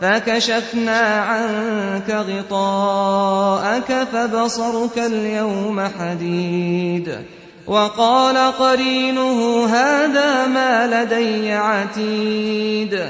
فكشفنا عنك غطاءك فبصرك اليوم حديد. وقال قرينه هذا ما لدي عتيد.